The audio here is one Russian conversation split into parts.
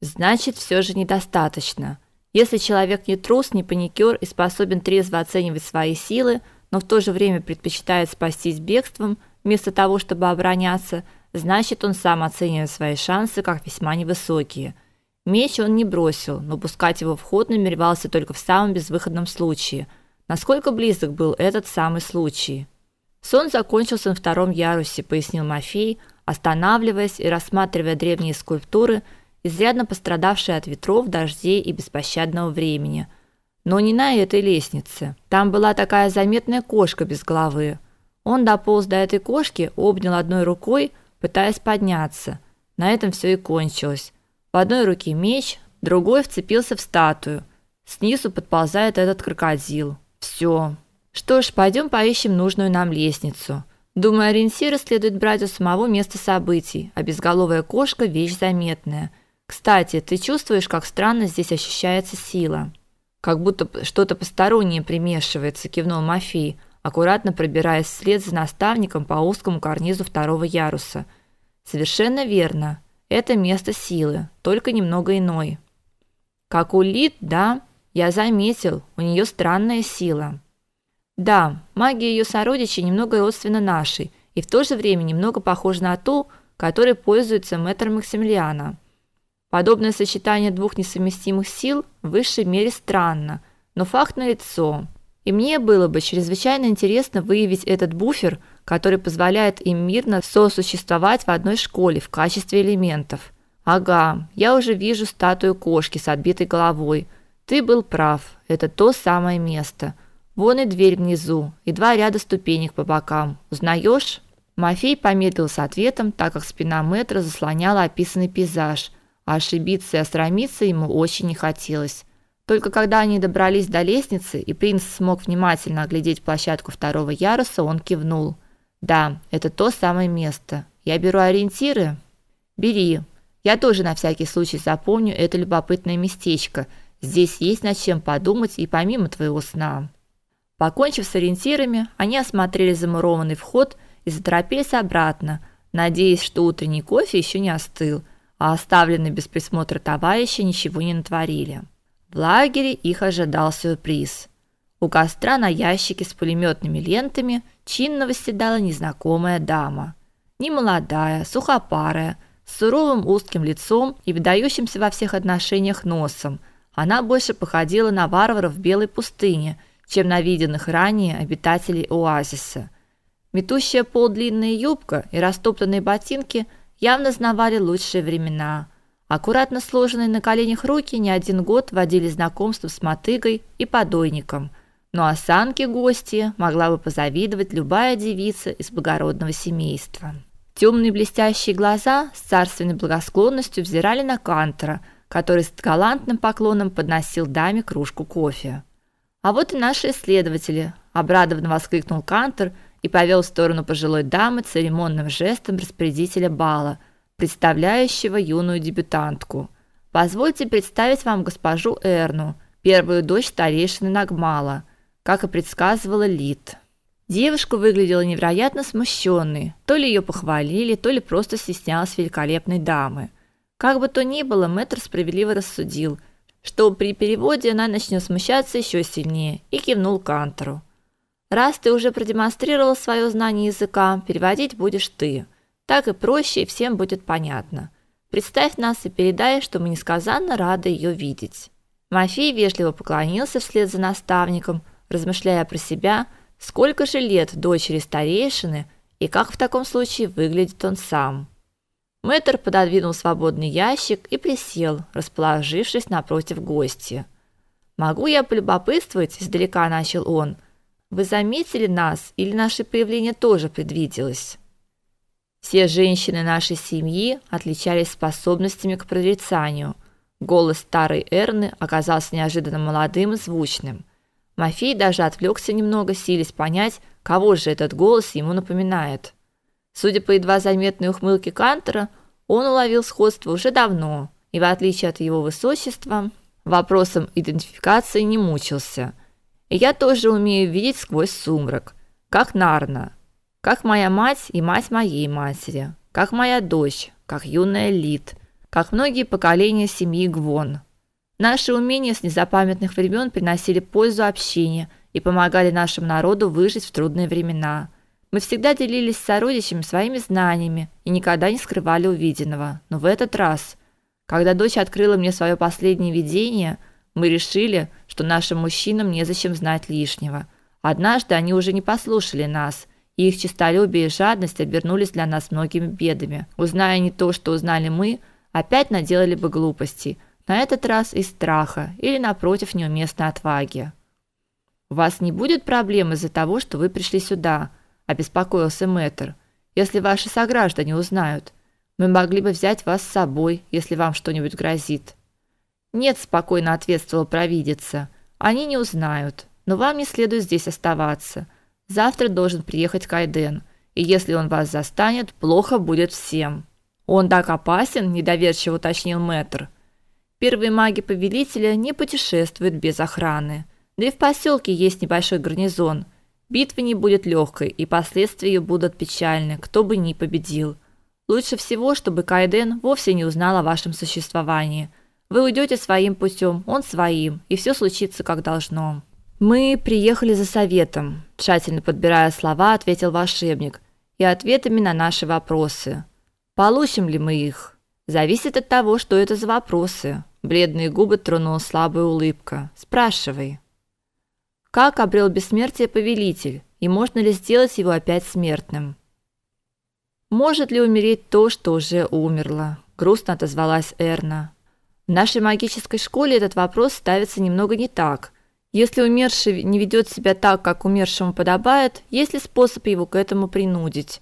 Значит, все же недостаточно. Если человек не трус, не паникер и способен трезво оценивать свои силы, но в то же время предпочитает спастись бегством вместо того, чтобы обороняться, значит, он сам оценивает свои шансы как весьма невысокие. Меч он не бросил, но пускать его в ход намеревался только в самом безвыходном случае. Насколько близок был этот самый случай? Сон закончился на втором ярусе, пояснил Мафей, останавливаясь и рассматривая древние скульптуры, изрядно пострадавшие от ветров, дождей и беспощадного времени. Но не на этой лестнице. Там была такая заметная кошка без головы. Он дополз до этой кошки, обнял одной рукой, пытаясь подняться. На этом все и кончилось. В одной руке меч, другой вцепился в статую. Снизу подползает этот крокодил. Все. Что ж, пойдем поищем нужную нам лестницу. Думаю, ориентиры следует брать у самого места событий, а безголовая кошка вещь заметная. Кстати, ты чувствуешь, как странно здесь ощущается сила? Как будто что-то постороннее примешивается, кивнул Мафий, аккуратно пробираясь вслед за наставником по узкому карнизу второго яруса. Совершенно верно. Это место силы, только немного иной. Как у Лид, да, я заметил, у нее странная сила. Да, магия ее сородичей немного родственна нашей и в то же время немного похожа на ту, которой пользуется мэтр Максимилиана. Подобное сочетание двух несовместимых сил в высшей мере странно, но факт налицо. И мне было бы чрезвычайно интересно выявить этот буфер, который позволяет им мирно сосуществовать в одной школе в качестве элементов. Ага, я уже вижу статую кошки с отбитой головой. Ты был прав. Это то самое место. Вон и дверь внизу, и два ряда ступенек по бокам. Узнаешь? Мафей помедлил с ответом, так как спина метра заслоняла описанный пейзаж – а ошибиться и осрамиться ему очень не хотелось. Только когда они добрались до лестницы, и принц смог внимательно оглядеть площадку второго яруса, он кивнул. Да, это то самое место. Я беру ориентиры. Бери. Я тоже на всякий случай запомню это любопытное местечко. Здесь есть над чем подумать и помимо твоего сна. Покончив с ориентирами, они осмотрели замурованный вход и заторопились обратно, надеясь, что утренний кофе еще не остыл а оставленные без присмотра товарищи ничего не натворили. В лагере их ожидал сюрприз. У костра на ящике с пулеметными лентами чинно восседала незнакомая дама. Немолодая, сухопарая, с суровым узким лицом и выдающимся во всех отношениях носом. Она больше походила на варваров в белой пустыне, чем на виденных ранее обитателей оазиса. Метущая пол длинная юбка и растоптанные ботинки – явно знавали лучшие времена. Аккуратно сложенные на коленях руки не один год водили знакомство с мотыгой и подойником. Но осанке гости могла бы позавидовать любая девица из благородного семейства. Темные блестящие глаза с царственной благосклонностью взирали на Кантера, который с галантным поклоном подносил даме кружку кофе. А вот и наши исследователи, обрадованно воскликнул Кантер – и повел в сторону пожилой дамы церемонным жестом распорядителя бала, представляющего юную дебютантку. Позвольте представить вам госпожу Эрну, первую дочь старейшины Нагмала, как и предсказывала Лид. Девушка выглядела невероятно смущенной. То ли ее похвалили, то ли просто стеснялась великолепной дамы. Как бы то ни было, мэтр справедливо рассудил, что при переводе она начнет смущаться еще сильнее, и кивнул Кантору. Раз ты уже продемонстрировал свое знание языка, переводить будешь ты. Так и проще, и всем будет понятно. Представь нас и передай, что мы несказанно рады ее видеть. Мафей вежливо поклонился вслед за наставником, размышляя про себя, сколько же лет дочери старейшины и как в таком случае выглядит он сам. Мэтр пододвинул свободный ящик и присел, расположившись напротив гостя. «Могу я полюбопытствовать?» – издалека начал он – вы заметили нас или наше появление тоже предвиделось? Все женщины нашей семьи отличались способностями к прорицанию. Голос старой Эрны оказался неожиданно молодым и звучным. Мафей даже отвлекся немного, силясь понять, кого же этот голос ему напоминает. Судя по едва заметной ухмылке Кантера, он уловил сходство уже давно, и в отличие от его высочества, вопросом идентификации не мучился – я тоже умею видеть сквозь сумрак, как Нарна, как моя мать и мать моей матери, как моя дочь, как юная Лид, как многие поколения семьи Гвон. Наши умения с незапамятных времен приносили пользу общине и помогали нашему народу выжить в трудные времена. Мы всегда делились с сородичами своими знаниями и никогда не скрывали увиденного. Но в этот раз, когда дочь открыла мне свое последнее видение, мы решили, что нашим мужчинам незачем знать лишнего. Однажды они уже не послушали нас, и их честолюбие и жадность обернулись для нас многими бедами. Узная не то, что узнали мы, опять наделали бы глупостей, на этот раз из страха или напротив неуместной отваги. У вас не будет проблем из-за того, что вы пришли сюда, обеспокоился Мэтр. Если ваши сограждане узнают, мы могли бы взять вас с собой, если вам что-нибудь грозит. Нет, спокойно ответствовала провидица. Они не узнают, но вам не следует здесь оставаться. Завтра должен приехать Кайден, и если он вас застанет, плохо будет всем. Он так опасен, недоверчиво уточнил Мэтр. Первые маги повелителя не путешествуют без охраны. Да и в поселке есть небольшой гарнизон. Битва не будет легкой, и последствия ее будут печальны, кто бы ни победил. Лучше всего, чтобы Кайден вовсе не узнал о вашем существовании. Вы уйдете своим путем, он своим, и все случится как должно. Мы приехали за советом, тщательно подбирая слова, ответил волшебник. И ответами на наши вопросы. Получим ли мы их? Зависит от того, что это за вопросы. Бледные губы тронула слабая улыбка. Спрашивай. Как обрел бессмертие повелитель, и можно ли сделать его опять смертным? Может ли умереть то, что уже умерло? Грустно отозвалась Эрна. В нашей магической школе этот вопрос ставится немного не так. Если умерший не ведет себя так, как умершему подобает, есть ли способ его к этому принудить?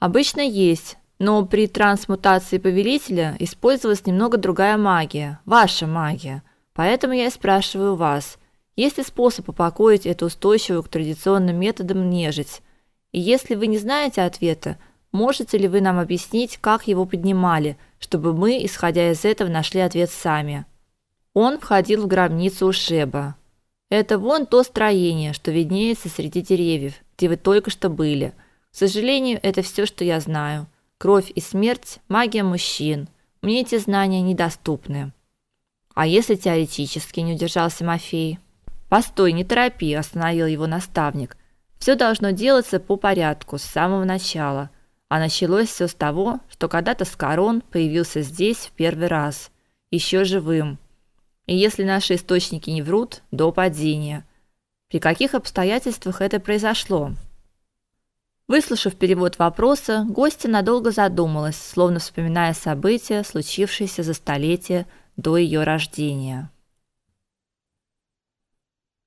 Обычно есть, но при трансмутации повелителя использовалась немного другая магия, ваша магия. Поэтому я и спрашиваю вас, есть ли способ упокоить эту устойчивую к традиционным методам нежить? И если вы не знаете ответа, можете ли вы нам объяснить, как его поднимали, чтобы мы, исходя из этого, нашли ответ сами? Он входил в гробницу Ушеба. Это вон то строение, что виднеется среди деревьев, где вы только что были. К сожалению, это все, что я знаю. Кровь и смерть магия мужчин. Мне эти знания недоступны. А если теоретически не удержался Мафей? Постой, не торопи, остановил его наставник. Все должно делаться по порядку с самого начала. А началось все с того, что когда-то Скорон появился здесь в первый раз, еще живым. И если наши источники не врут, до падения. При каких обстоятельствах это произошло? Выслушав перевод вопроса, гостья надолго задумалась, словно вспоминая события, случившиеся за столетие до ее рождения.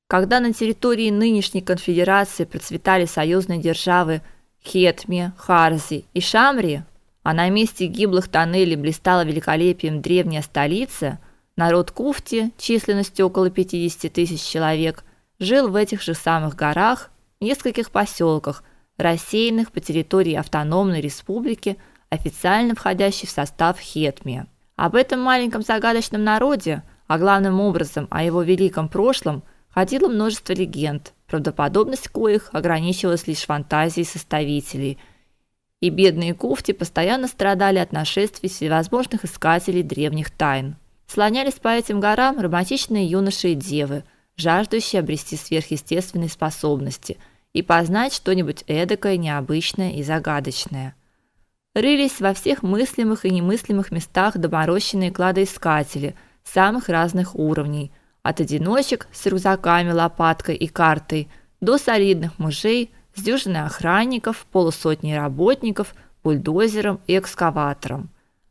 Когда на территории нынешней конфедерации процветали союзные державы Хетми, Харзи и Шамри, а на месте гиблых тоннелей блистала великолепием древняя столица, народ Куфти, численностью около 50 тысяч человек, жил в этих же самых горах, в нескольких поселках, рассеянных по территории автономной республики, официально входящей в состав Хетми. Об этом маленьком загадочном народе, а главным образом о его великом прошлом, ходило множество легенд, правдоподобность коих ограничивалась лишь фантазией составителей. И бедные куфти постоянно страдали от нашествий всевозможных искателей древних тайн. Слонялись по этим горам романтичные юноши и девы, жаждущие обрести сверхъестественные способности – и познать что-нибудь эдакое, необычное и загадочное. Рылись во всех мыслимых и немыслимых местах доморощенные кладоискатели самых разных уровней, от одиночек с рюкзаками, лопаткой и картой до солидных мужей с дюжиной охранников, полусотней работников, бульдозером и экскаватором.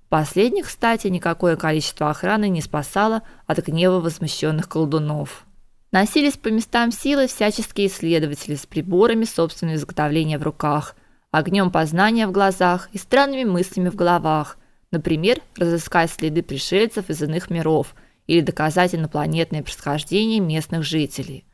Последних, кстати, никакое количество охраны не спасало от гнева возмущенных колдунов. Носились по местам силы всяческие исследователи с приборами собственного изготовления в руках, огнем познания в глазах и странными мыслями в головах. Например, разыскать следы пришельцев из иных миров или доказать инопланетное происхождение местных жителей.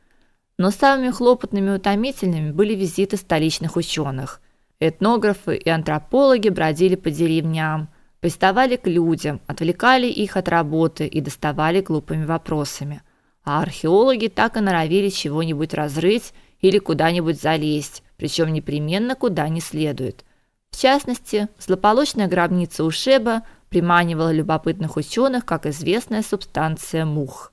Но самыми хлопотными и утомительными были визиты столичных ученых. Этнографы и антропологи бродили по деревням, приставали к людям, отвлекали их от работы и доставали глупыми вопросами – а археологи так и норовили чего-нибудь разрыть или куда-нибудь залезть, причем непременно куда не следует. В частности, злополучная гробница Ушеба приманивала любопытных ученых как известная субстанция мух.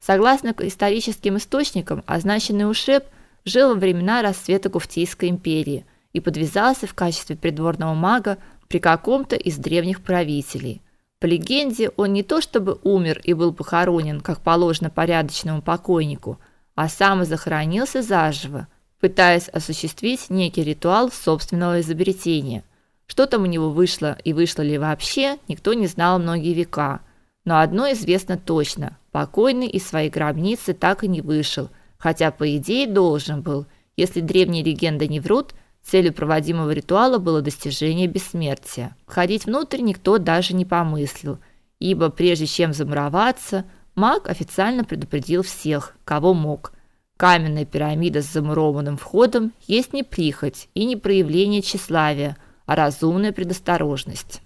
Согласно историческим источникам, означенный ушеб жил во времена расцвета Куфтийской империи и подвязался в качестве придворного мага при каком-то из древних правителей. По легенде, он не то чтобы умер и был похоронен, как положено порядочному покойнику, а сам и захоронился заживо, пытаясь осуществить некий ритуал собственного изобретения. Что там у него вышло и вышло ли вообще, никто не знал многие века. Но одно известно точно: покойный из своей гробницы так и не вышел, хотя по идее должен был. Если древние легенды не врут, целью проводимого ритуала было достижение бессмертия. Входить внутрь никто даже не помыслил, ибо прежде чем замуроваться, маг официально предупредил всех, кого мог. Каменная пирамида с замурованным входом есть не прихоть и не проявление тщеславия, а разумная предосторожность.